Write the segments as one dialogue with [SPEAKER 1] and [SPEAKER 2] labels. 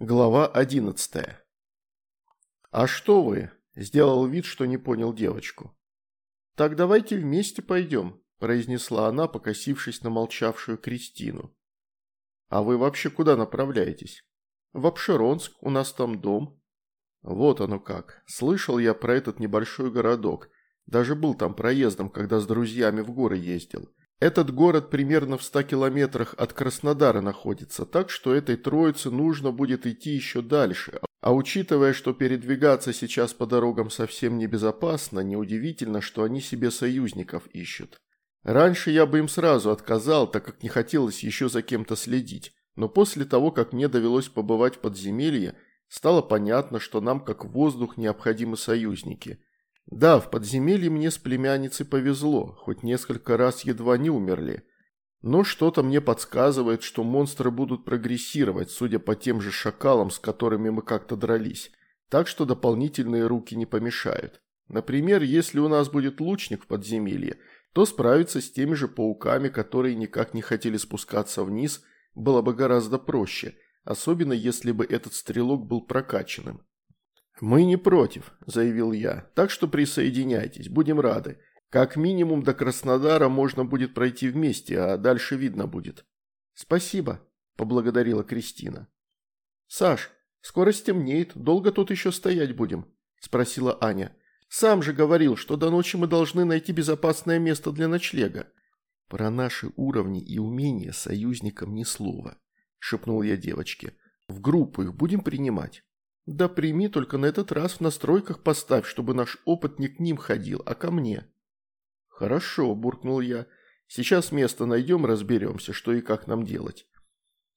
[SPEAKER 1] Глава 11. «А что вы?» – сделал вид, что не понял девочку. «Так давайте вместе пойдем», – произнесла она, покосившись на молчавшую Кристину. «А вы вообще куда направляетесь?» «В Обширонск, у нас там дом». «Вот оно как. Слышал я про этот небольшой городок. Даже был там проездом, когда с друзьями в горы ездил. Этот город примерно в 100 километрах от Краснодара находится, так что этой троице нужно будет идти еще дальше. А учитывая, что передвигаться сейчас по дорогам совсем небезопасно, неудивительно, что они себе союзников ищут. Раньше я бы им сразу отказал, так как не хотелось еще за кем-то следить. Но после того, как мне довелось побывать в подземелье, стало понятно, что нам как воздух необходимы союзники – да, в подземелье мне с племянницей повезло, хоть несколько раз едва не умерли. Но что-то мне подсказывает, что монстры будут прогрессировать, судя по тем же шакалам, с которыми мы как-то дрались. Так что дополнительные руки не помешают. Например, если у нас будет лучник в подземелье, то справиться с теми же пауками, которые никак не хотели спускаться вниз, было бы гораздо проще, особенно если бы этот стрелок был прокачанным. «Мы не против», – заявил я, – «так что присоединяйтесь, будем рады. Как минимум до Краснодара можно будет пройти вместе, а дальше видно будет». «Спасибо», – поблагодарила Кристина. «Саш, скоро стемнеет, долго тут еще стоять будем?» – спросила Аня. «Сам же говорил, что до ночи мы должны найти безопасное место для ночлега». «Про наши уровни и умения союзникам ни слова», – шепнул я девочке. «В группу их будем принимать». «Да прими, только на этот раз в настройках поставь, чтобы наш опыт не к ним ходил, а ко мне». «Хорошо», – буркнул я. «Сейчас место найдем, разберемся, что и как нам делать».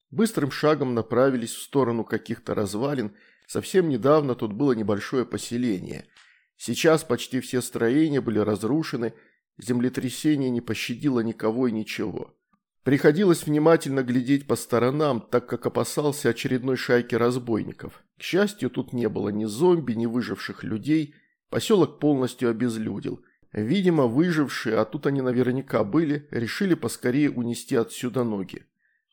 [SPEAKER 1] Быстрым шагом направились в сторону каких-то развалин. Совсем недавно тут было небольшое поселение. Сейчас почти все строения были разрушены, землетрясение не пощадило никого и ничего. Приходилось внимательно глядеть по сторонам, так как опасался очередной шайки разбойников. К счастью, тут не было ни зомби, ни выживших людей, поселок полностью обезлюдил. Видимо, выжившие, а тут они наверняка были, решили поскорее унести отсюда ноги.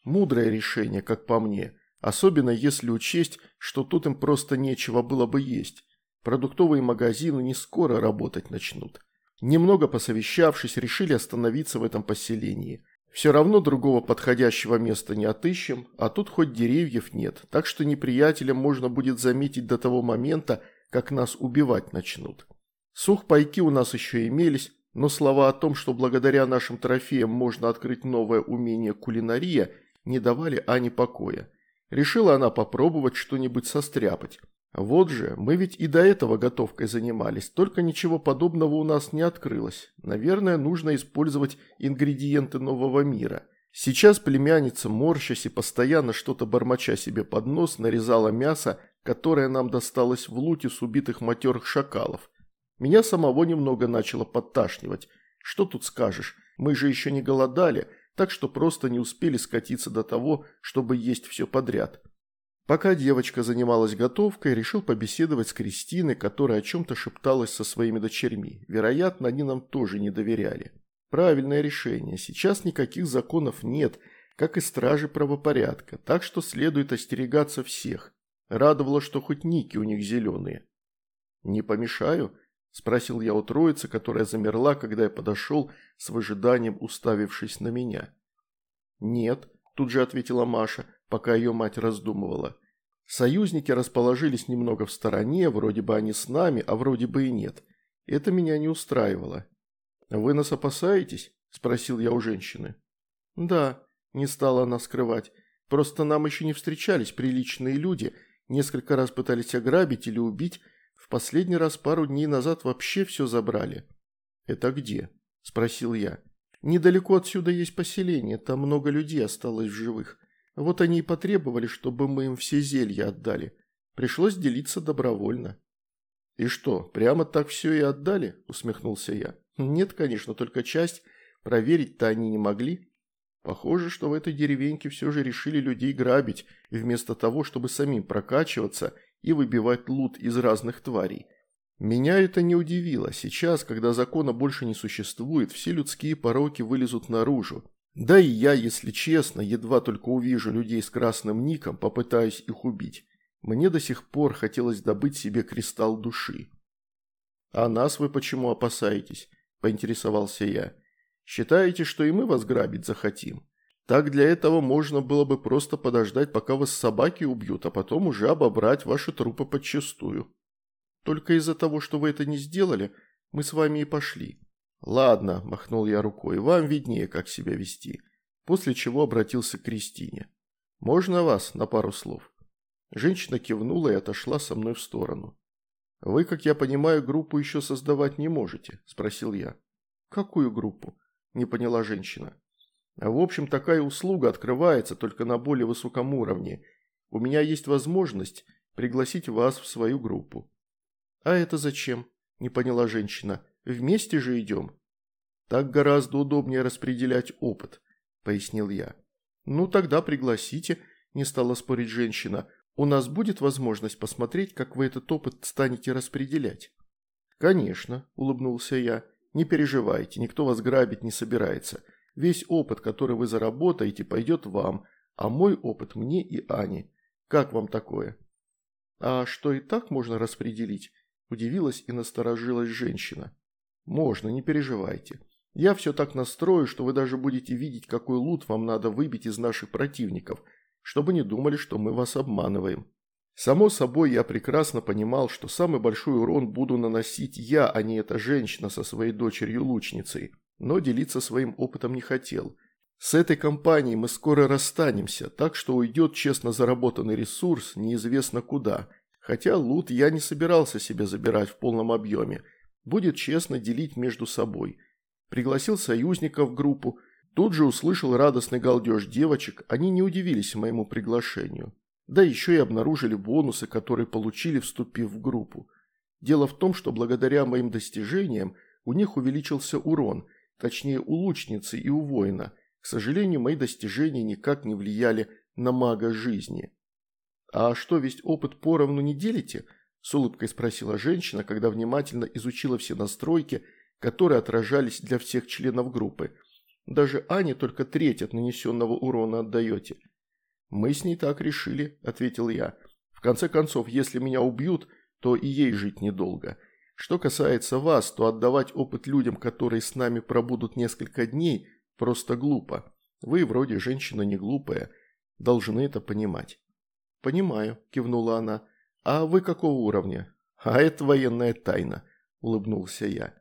[SPEAKER 1] Мудрое решение, как по мне, особенно если учесть, что тут им просто нечего было бы есть. Продуктовые магазины не скоро работать начнут. Немного посовещавшись, решили остановиться в этом поселении. Все равно другого подходящего места не отыщем, а тут хоть деревьев нет, так что неприятеля можно будет заметить до того момента, как нас убивать начнут. Сухпайки у нас еще имелись, но слова о том, что благодаря нашим трофеям можно открыть новое умение кулинария, не давали Ане покоя. Решила она попробовать что-нибудь состряпать. Вот же, мы ведь и до этого готовкой занимались, только ничего подобного у нас не открылось. Наверное, нужно использовать ингредиенты нового мира. Сейчас племянница, морщась и постоянно что-то бормоча себе под нос, нарезала мясо, которое нам досталось в луте с убитых матерых шакалов. Меня самого немного начало подташнивать. Что тут скажешь, мы же еще не голодали, так что просто не успели скатиться до того, чтобы есть все подряд. Пока девочка занималась готовкой, решил побеседовать с Кристиной, которая о чем-то шепталась со своими дочерьми. Вероятно, они нам тоже не доверяли. Правильное решение. Сейчас никаких законов нет, как и стражи правопорядка, так что следует остерегаться всех. Радовало, что хоть ники у них зеленые. «Не помешаю?» – спросил я у троицы, которая замерла, когда я подошел с выжиданием, уставившись на меня. «Нет», – тут же ответила Маша – пока ее мать раздумывала. Союзники расположились немного в стороне, вроде бы они с нами, а вроде бы и нет. Это меня не устраивало. «Вы нас опасаетесь?» – спросил я у женщины. «Да», – не стала она скрывать. «Просто нам еще не встречались приличные люди, несколько раз пытались ограбить или убить, в последний раз пару дней назад вообще все забрали». «Это где?» – спросил я. «Недалеко отсюда есть поселение, там много людей осталось в живых. Вот они и потребовали, чтобы мы им все зелья отдали. Пришлось делиться добровольно». «И что, прямо так все и отдали?» – усмехнулся я. «Нет, конечно, только часть. Проверить-то они не могли. Похоже, что в этой деревеньке все же решили людей грабить, вместо того, чтобы самим прокачиваться и выбивать лут из разных тварей. Меня это не удивило. Сейчас, когда закона больше не существует, все людские пороки вылезут наружу. Да и я, если честно, едва только увижу людей с красным ником, попытаюсь их убить. Мне до сих пор хотелось добыть себе кристалл души. «А нас вы почему опасаетесь?» – поинтересовался я. «Считаете, что и мы вас грабить захотим? Так для этого можно было бы просто подождать, пока вас собаки убьют, а потом уже обобрать ваши трупы подчистую. Только из-за того, что вы это не сделали, мы с вами и пошли». «Ладно», – махнул я рукой, – «вам виднее, как себя вести». После чего обратился к Кристине. «Можно вас на пару слов?» Женщина кивнула и отошла со мной в сторону. «Вы, как я понимаю, группу еще создавать не можете?» – спросил я. «Какую группу?» – не поняла женщина. «В общем, такая услуга открывается только на более высоком уровне. У меня есть возможность пригласить вас в свою группу». «А это зачем?» – не поняла женщина. «Вместе же идем». «Так гораздо удобнее распределять опыт», – пояснил я. «Ну, тогда пригласите», – не стала спорить женщина. У нас будет возможность посмотреть, как вы этот опыт станете распределять?» «Конечно», – улыбнулся я. «Не переживайте, никто вас грабить не собирается. Весь опыт, который вы заработаете, пойдет вам, а мой опыт мне и Ане. Как вам такое?» «А что и так можно распределить?» – удивилась и насторожилась женщина. «Можно, не переживайте. Я все так настрою, что вы даже будете видеть, какой лут вам надо выбить из наших противников – чтобы не думали, что мы вас обманываем. Само собой, я прекрасно понимал, что самый большой урон буду наносить я, а не эта женщина со своей дочерью-лучницей, но делиться своим опытом не хотел. С этой компанией мы скоро расстанемся, так что уйдет честно заработанный ресурс неизвестно куда. Хотя лут я не собирался себе забирать в полном объеме. Будет честно делить между собой. Пригласил союзников в группу, Тут же услышал радостный галдеж девочек, они не удивились моему приглашению. Да еще и обнаружили бонусы, которые получили, вступив в группу. Дело в том, что благодаря моим достижениям у них увеличился урон, точнее у лучницы и у воина. К сожалению, мои достижения никак не влияли на мага жизни. «А что, весь опыт поровну не делите?» – с улыбкой спросила женщина, когда внимательно изучила все настройки, которые отражались для всех членов группы – даже Ане только треть от нанесенного урона отдаете». «Мы с ней так решили», – ответил я. «В конце концов, если меня убьют, то и ей жить недолго. Что касается вас, то отдавать опыт людям, которые с нами пробудут несколько дней, просто глупо. Вы вроде женщина не глупая, должны это понимать». «Понимаю», – кивнула она. «А вы какого уровня?» «А это военная тайна», – улыбнулся я.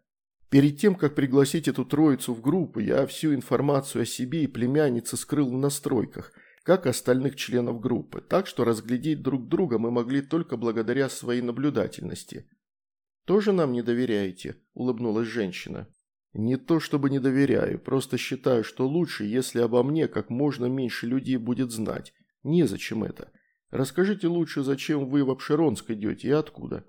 [SPEAKER 1] Перед тем, как пригласить эту троицу в группу, я всю информацию о себе и племяннице скрыл в настройках, как остальных членов группы, так что разглядеть друг друга мы могли только благодаря своей наблюдательности. «Тоже нам не доверяете?» – улыбнулась женщина. «Не то чтобы не доверяю, просто считаю, что лучше, если обо мне как можно меньше людей будет знать. Незачем это. Расскажите лучше, зачем вы в Обширонск идете и откуда?»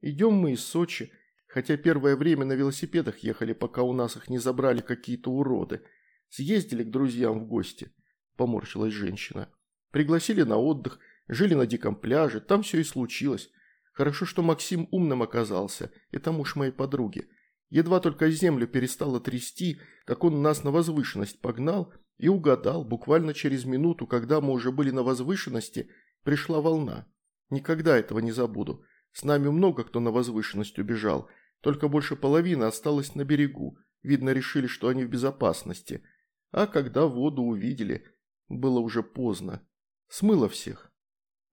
[SPEAKER 1] «Идем мы из Сочи», хотя первое время на велосипедах ехали, пока у нас их не забрали какие-то уроды. Съездили к друзьям в гости», – поморщилась женщина. «Пригласили на отдых, жили на диком пляже, там все и случилось. Хорошо, что Максим умным оказался, это муж моей подруги. Едва только землю перестало трясти, как он нас на возвышенность погнал и угадал, буквально через минуту, когда мы уже были на возвышенности, пришла волна. Никогда этого не забуду. С нами много кто на возвышенность убежал, только больше половины осталось на берегу. Видно, решили, что они в безопасности. А когда воду увидели, было уже поздно. Смыло всех.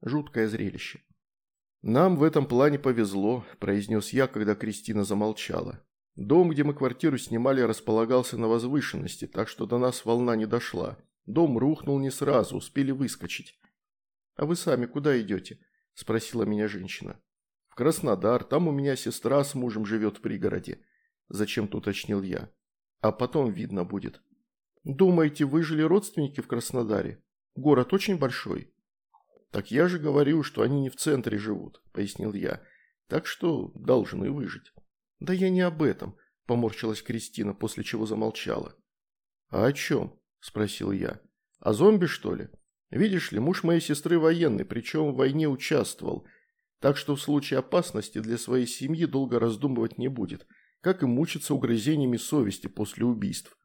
[SPEAKER 1] Жуткое зрелище. «Нам в этом плане повезло», – произнес я, когда Кристина замолчала. «Дом, где мы квартиру снимали, располагался на возвышенности, так что до нас волна не дошла. Дом рухнул не сразу, успели выскочить». «А вы сами куда идете?» – спросила меня женщина. «В Краснодар, там у меня сестра с мужем живет в пригороде», – зачем-то уточнил я. «А потом видно будет». «Думаете, выжили родственники в Краснодаре? Город очень большой». «Так я же говорю, что они не в центре живут», – пояснил я. «Так что должны выжить». «Да я не об этом», – поморщилась Кристина, после чего замолчала. «А о чем?» – спросил я. «О зомби, что ли? Видишь ли, муж моей сестры военный, причем в войне участвовал так что в случае опасности для своей семьи долго раздумывать не будет, как и мучиться угрызениями совести после убийств.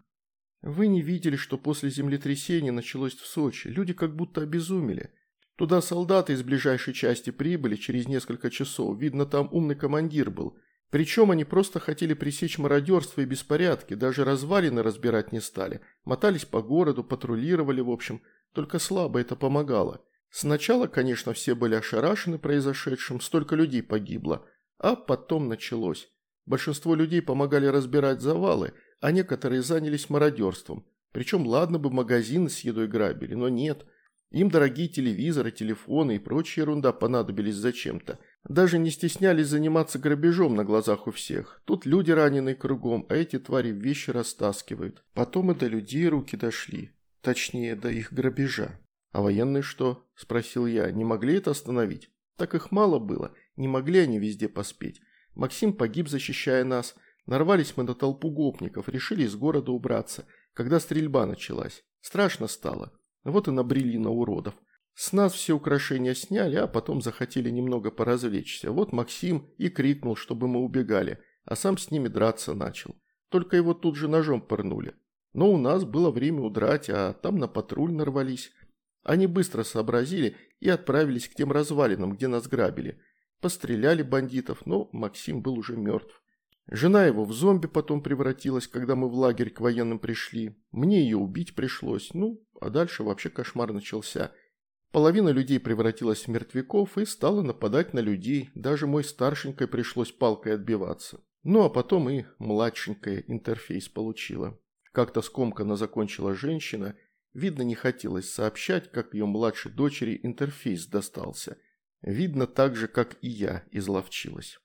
[SPEAKER 1] Вы не видели, что после землетрясения началось в Сочи, люди как будто обезумели. Туда солдаты из ближайшей части прибыли через несколько часов, видно, там умный командир был. Причем они просто хотели пресечь мародерство и беспорядки, даже развалины разбирать не стали. Мотались по городу, патрулировали, в общем, только слабо это помогало. Сначала, конечно, все были ошарашены произошедшим, столько людей погибло, а потом началось. Большинство людей помогали разбирать завалы, а некоторые занялись мародерством. Причем ладно бы магазины с едой грабили, но нет. Им дорогие телевизоры, телефоны и прочая ерунда понадобились зачем-то. Даже не стеснялись заниматься грабежом на глазах у всех. Тут люди раненые кругом, а эти твари вещи растаскивают. Потом и до людей руки дошли. Точнее, до их грабежа. «А военные что?» – спросил я. «Не могли это остановить?» «Так их мало было. Не могли они везде поспеть. Максим погиб, защищая нас. Нарвались мы на толпу гопников, решили из города убраться, когда стрельба началась. Страшно стало. Вот и набрели на уродов. С нас все украшения сняли, а потом захотели немного поразвлечься. Вот Максим и крикнул, чтобы мы убегали, а сам с ними драться начал. Только его тут же ножом пырнули. Но у нас было время удрать, а там на патруль нарвались. Они быстро сообразили и отправились к тем развалинам, где нас грабили. Постреляли бандитов, но Максим был уже мертв. Жена его в зомби потом превратилась, когда мы в лагерь к военным пришли. Мне ее убить пришлось, ну, а дальше вообще кошмар начался. Половина людей превратилась в мертвяков и стала нападать на людей, даже мой старшенькой пришлось палкой отбиваться. Ну а потом и младшенькая интерфейс получила. Как-то скомканно закончила женщина, видно не хотелось сообщать, как ее младшей дочери интерфейс достался. Видно так же, как и я изловчилась.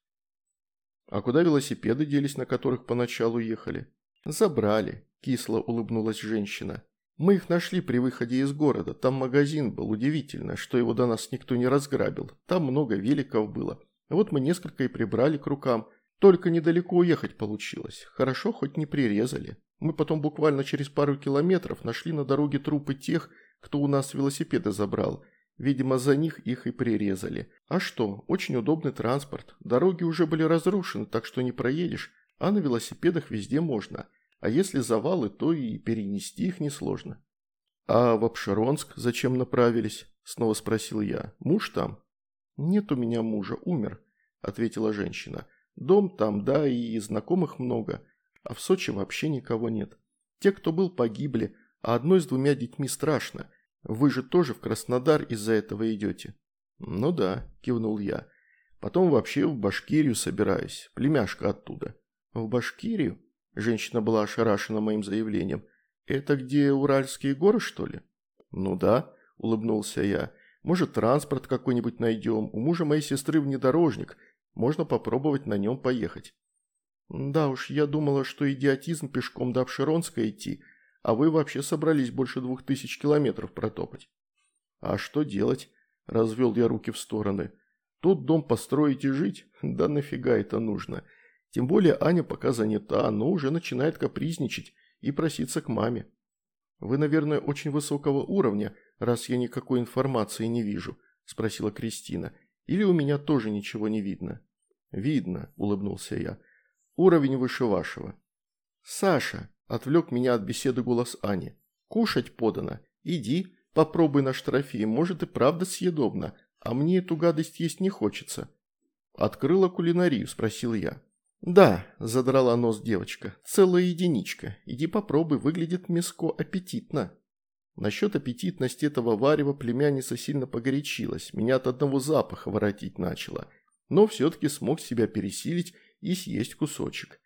[SPEAKER 1] А куда велосипеды делись, на которых поначалу ехали? Забрали, кисло улыбнулась женщина. Мы их нашли при выходе из города. Там магазин был. Удивительно, что его до нас никто не разграбил. Там много великов было. Вот мы несколько и прибрали к рукам. Только недалеко уехать получилось. Хорошо, хоть не прирезали. Мы потом буквально через пару километров нашли на дороге трупы тех, кто у нас велосипеды забрал. Видимо, за них их и прирезали. А что, очень удобный транспорт. Дороги уже были разрушены, так что не проедешь, а на велосипедах везде можно. А если завалы, то и перенести их несложно. «А в Обширонск зачем направились?» – снова спросил я. «Муж там?» «Нет у меня мужа, умер», – ответила женщина. «Дом там, да, и знакомых много, а в Сочи вообще никого нет. Те, кто был, погибли, а одной с двумя детьми страшно. Вы же тоже в Краснодар из-за этого идете?» «Ну да», – кивнул я. «Потом вообще в Башкирию собираюсь, племяшка оттуда». «В Башкирию?» – женщина была ошарашена моим заявлением. «Это где Уральские горы, что ли?» «Ну да», – улыбнулся я. «Может, транспорт какой-нибудь найдем. У мужа моей сестры внедорожник. Можно попробовать на нем поехать». «Да уж, я думала, что идиотизм пешком до Обширонска идти – а вы вообще собрались больше двух тысяч километров протопать. А что делать? Развел я руки в стороны. Тут дом построить и жить? Да нафига это нужно? Тем более Аня пока занята, но уже начинает капризничать и проситься к маме. Вы, наверное, очень высокого уровня, раз я никакой информации не вижу, спросила Кристина. Или у меня тоже ничего не видно? Видно, улыбнулся я. Уровень выше вашего. Саша, Отвлек меня от беседы голос Ани. «Кушать подано. Иди, попробуй наш трофей, может и правда съедобно, а мне эту гадость есть не хочется». «Открыла кулинарию?» – спросил я. «Да», – задрала нос девочка, – «целая единичка. Иди попробуй, выглядит мяско аппетитно». Насчет аппетитности этого варева племянница сильно погорячилась, меня от одного запаха воротить начала, но все-таки смог себя пересилить и съесть кусочек.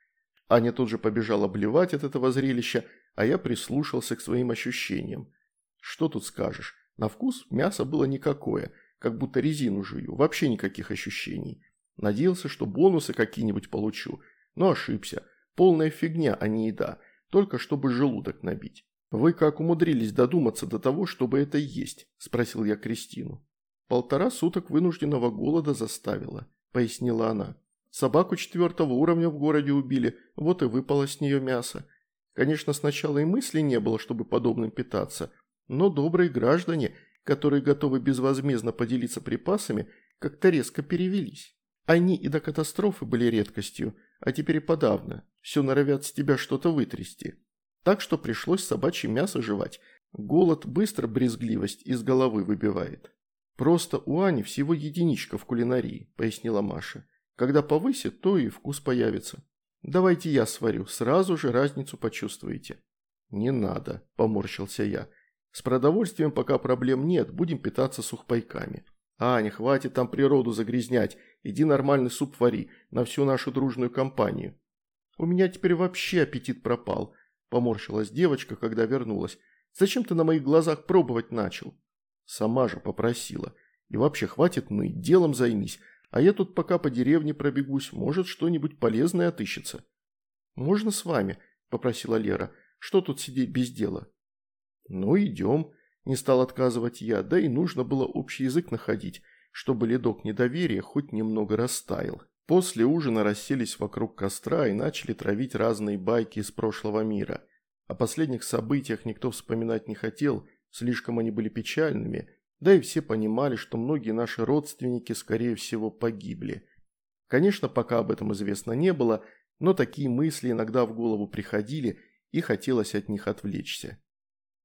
[SPEAKER 1] Аня тут же побежала блевать от этого зрелища, а я прислушался к своим ощущениям. Что тут скажешь? На вкус мясо было никакое, как будто резину жую, вообще никаких ощущений. Надеялся, что бонусы какие-нибудь получу, но ошибся. Полная фигня, а не еда, только чтобы желудок набить. «Вы как умудрились додуматься до того, чтобы это есть?» – спросил я Кристину. «Полтора суток вынужденного голода заставила», – пояснила она. Собаку четвертого уровня в городе убили, вот и выпало с нее мясо. Конечно, сначала и мысли не было, чтобы подобным питаться, но добрые граждане, которые готовы безвозмездно поделиться припасами, как-то резко перевелись. Они и до катастрофы были редкостью, а теперь подавно. Все норовят с тебя что-то вытрясти. Так что пришлось собачье мясо жевать. Голод быстро брезгливость из головы выбивает. «Просто у Ани всего единичка в кулинарии», – пояснила Маша. «Когда повысит, то и вкус появится. Давайте я сварю, сразу же разницу почувствуете». «Не надо», – поморщился я. «С продовольствием пока проблем нет, будем питаться сухпайками». «Аня, хватит там природу загрязнять, иди нормальный суп вари на всю нашу дружную компанию». «У меня теперь вообще аппетит пропал», – поморщилась девочка, когда вернулась. «Зачем ты на моих глазах пробовать начал?» «Сама же попросила. И вообще хватит ныть, делом займись, а я тут пока по деревне пробегусь, может что-нибудь полезное отыщется». «Можно с вами?» – попросила Лера. «Что тут сидеть без дела?» «Ну, идем», – не стал отказывать я, да и нужно было общий язык находить, чтобы ледок недоверия хоть немного растаял. После ужина расселись вокруг костра и начали травить разные байки из прошлого мира. О последних событиях никто вспоминать не хотел, слишком они были печальными, да и все понимали, что многие наши родственники, скорее всего, погибли. Конечно, пока об этом известно не было, но такие мысли иногда в голову приходили, и хотелось от них отвлечься.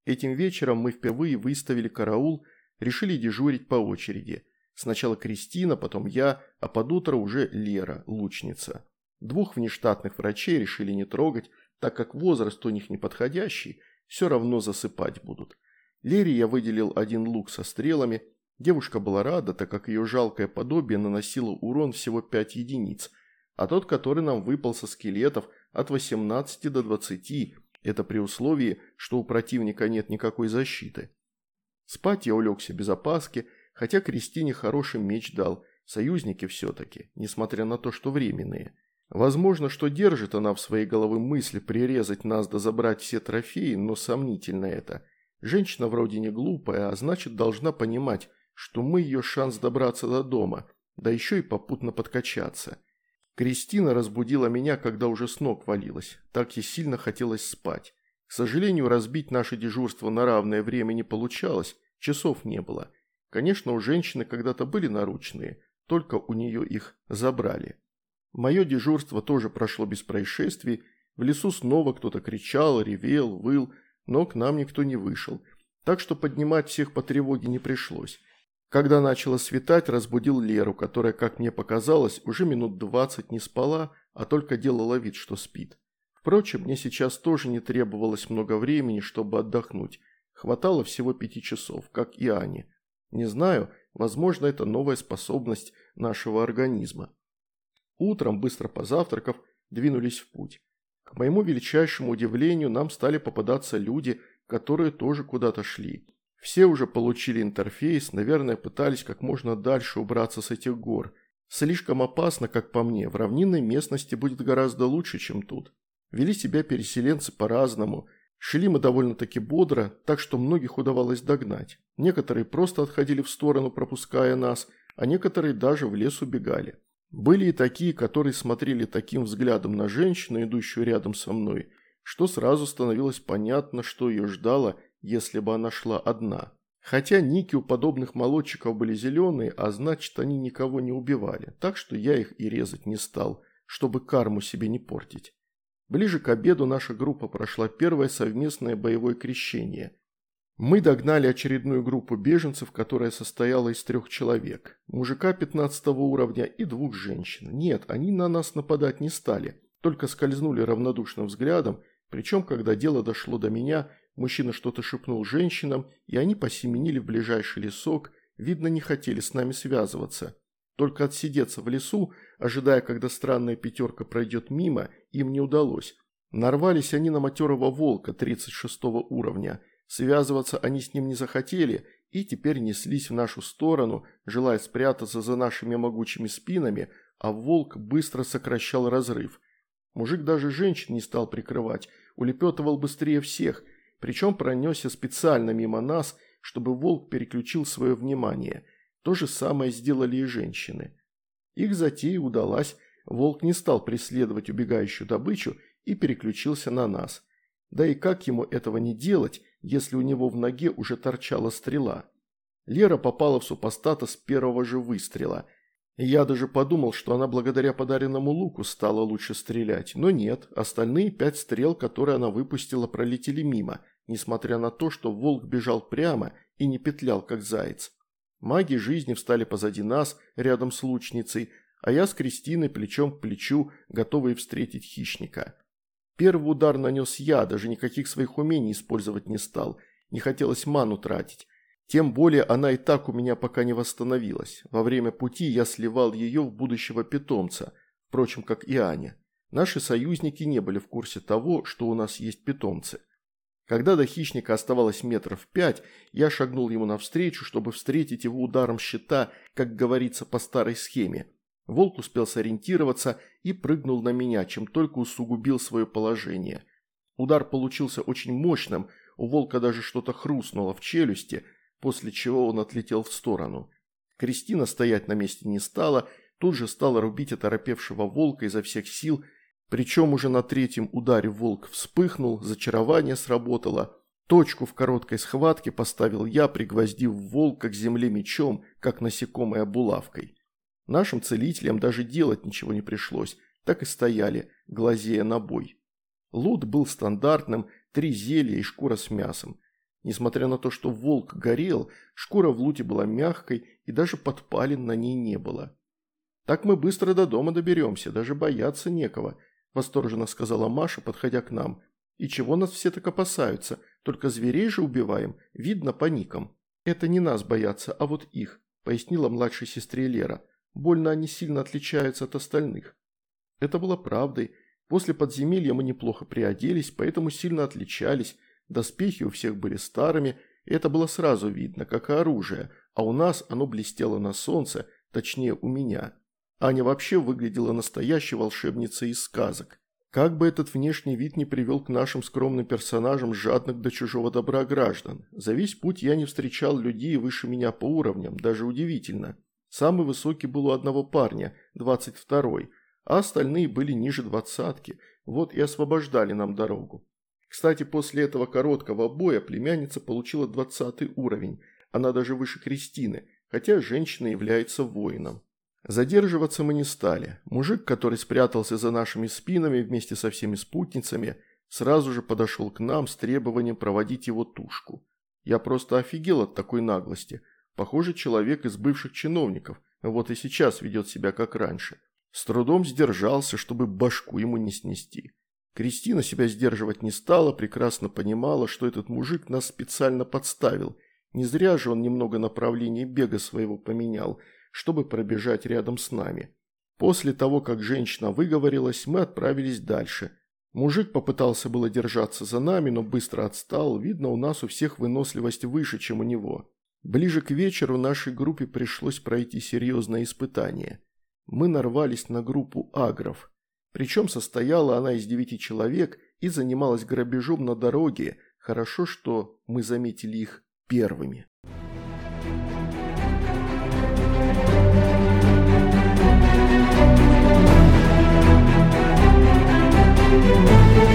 [SPEAKER 1] Этим вечером мы впервые выставили караул, решили дежурить по очереди – Сначала Кристина, потом я, а под утро уже Лера, лучница. Двух внештатных врачей решили не трогать, так как возраст у них неподходящий, все равно засыпать будут. Лере я выделил один лук со стрелами. Девушка была рада, так как ее жалкое подобие наносило урон всего 5 единиц, а тот, который нам выпал со скелетов, от 18 до 20, это при условии, что у противника нет никакой защиты. Спать я улегся без опаски, Хотя Кристине хороший меч дал, союзники все-таки, несмотря на то, что временные. Возможно, что держит она в своей голове мысли прирезать нас да забрать все трофеи, но сомнительно это. Женщина вроде не глупая, а значит должна понимать, что мы ее шанс добраться до дома, да еще и попутно подкачаться. Кристина разбудила меня, когда уже с ног валилась, так и сильно хотелось спать. К сожалению, разбить наше дежурство на равное время не получалось, часов не было. Конечно, у женщины когда-то были наручные, только у нее их забрали. Мое дежурство тоже прошло без происшествий, в лесу снова кто-то кричал, ревел, выл, но к нам никто не вышел, так что поднимать всех по тревоге не пришлось. Когда начало светать, разбудил Леру, которая, как мне показалось, уже минут двадцать не спала, а только делала вид, что спит. Впрочем, мне сейчас тоже не требовалось много времени, чтобы отдохнуть. Хватало всего пяти часов, как и Ане. Не знаю, возможно, это новая способность нашего организма. Утром, быстро позавтракав, двинулись в путь. К моему величайшему удивлению, нам стали попадаться люди, которые тоже куда-то шли. Все уже получили интерфейс, наверное, пытались как можно дальше убраться с этих гор. Слишком опасно, как по мне, в равнинной местности будет гораздо лучше, чем тут. Вели себя переселенцы по-разному, Шли мы довольно-таки бодро, так что многих удавалось догнать. Некоторые просто отходили в сторону, пропуская нас, а некоторые даже в лес убегали. Были и такие, которые смотрели таким взглядом на женщину, идущую рядом со мной, что сразу становилось понятно, что ее ждало, если бы она шла одна. Хотя ники у подобных молодчиков были зеленые, а значит они никого не убивали, так что я их и резать не стал, чтобы карму себе не портить. Ближе к обеду наша группа прошла первое совместное боевое крещение. Мы догнали очередную группу беженцев, которая состояла из трех человек. Мужика 15 уровня и двух женщин. Нет, они на нас нападать не стали, только скользнули равнодушным взглядом, причем, когда дело дошло до меня, мужчина что-то шепнул женщинам, и они посеменили в ближайший лесок, видно, не хотели с нами связываться. Только отсидеться в лесу, ожидая, когда странная пятерка пройдет мимо, им не удалось. Нарвались они на матерого волка 36 уровня. Связываться они с ним не захотели и теперь неслись в нашу сторону, желая спрятаться за нашими могучими спинами, а волк быстро сокращал разрыв. Мужик даже женщин не стал прикрывать, улепетывал быстрее всех, причем пронесся специально мимо нас, чтобы волк переключил свое внимание – то же самое сделали и женщины. Их затея удалась, волк не стал преследовать убегающую добычу и переключился на нас. Да и как ему этого не делать, если у него в ноге уже торчала стрела? Лера попала в супостата с первого же выстрела. Я даже подумал, что она благодаря подаренному луку стала лучше стрелять, но нет, остальные пять стрел, которые она выпустила, пролетели мимо, несмотря на то, что волк бежал прямо и не петлял, как заяц. Маги жизни встали позади нас, рядом с лучницей, а я с Кристиной плечом к плечу, готовые встретить хищника. Первый удар нанес я, даже никаких своих умений использовать не стал. Не хотелось ману тратить. Тем более она и так у меня пока не восстановилась. Во время пути я сливал ее в будущего питомца, впрочем, как и Аня. Наши союзники не были в курсе того, что у нас есть питомцы. Когда до хищника оставалось метров пять, я шагнул ему навстречу, чтобы встретить его ударом щита, как говорится по старой схеме. Волк успел сориентироваться и прыгнул на меня, чем только усугубил свое положение. Удар получился очень мощным, у волка даже что-то хрустнуло в челюсти, после чего он отлетел в сторону. Кристина стоять на месте не стала, тут же стала рубить оторопевшего волка изо всех сил, причем уже на третьем ударе волк вспыхнул, зачарование сработало. Точку в короткой схватке поставил я, пригвоздив волка к земле мечом, как насекомое булавкой. Нашим целителям даже делать ничего не пришлось, так и стояли, глазея на бой. Лут был стандартным, три зелья и шкура с мясом. Несмотря на то, что волк горел, шкура в луте была мягкой и даже подпалин на ней не было. «Так мы быстро до дома доберемся, даже бояться некого», – восторженно сказала Маша, подходя к нам. «И чего нас все так опасаются? Только зверей же убиваем, видно по никам». «Это не нас боятся, а вот их», – пояснила младшей сестре Лера. Больно они сильно отличаются от остальных. Это было правдой. После подземелья мы неплохо приоделись, поэтому сильно отличались. Доспехи у всех были старыми, и это было сразу видно, как и оружие, а у нас оно блестело на солнце, точнее у меня. Аня вообще выглядела настоящей волшебницей из сказок. Как бы этот внешний вид не привел к нашим скромным персонажам жадных до чужого добра граждан. За весь путь я не встречал людей выше меня по уровням, даже удивительно. Самый высокий был у одного парня, 22-й, а остальные были ниже двадцатки, вот и освобождали нам дорогу. Кстати, после этого короткого боя племянница получила двадцатый уровень, она даже выше Кристины, хотя женщина является воином. Задерживаться мы не стали. Мужик, который спрятался за нашими спинами вместе со всеми спутницами, сразу же подошел к нам с требованием проводить его тушку. Я просто офигел от такой наглости – Похоже, человек из бывших чиновников, вот и сейчас ведет себя как раньше. С трудом сдержался, чтобы башку ему не снести. Кристина себя сдерживать не стала, прекрасно понимала, что этот мужик нас специально подставил. Не зря же он немного направления бега своего поменял, чтобы пробежать рядом с нами. После того, как женщина выговорилась, мы отправились дальше. Мужик попытался было держаться за нами, но быстро отстал. Видно, у нас у всех выносливость выше, чем у него. Ближе к вечеру нашей группе пришлось пройти серьезное испытание. Мы нарвались на группу агров. Причем состояла она из девяти человек и занималась грабежом на дороге. Хорошо, что мы заметили их первыми. Música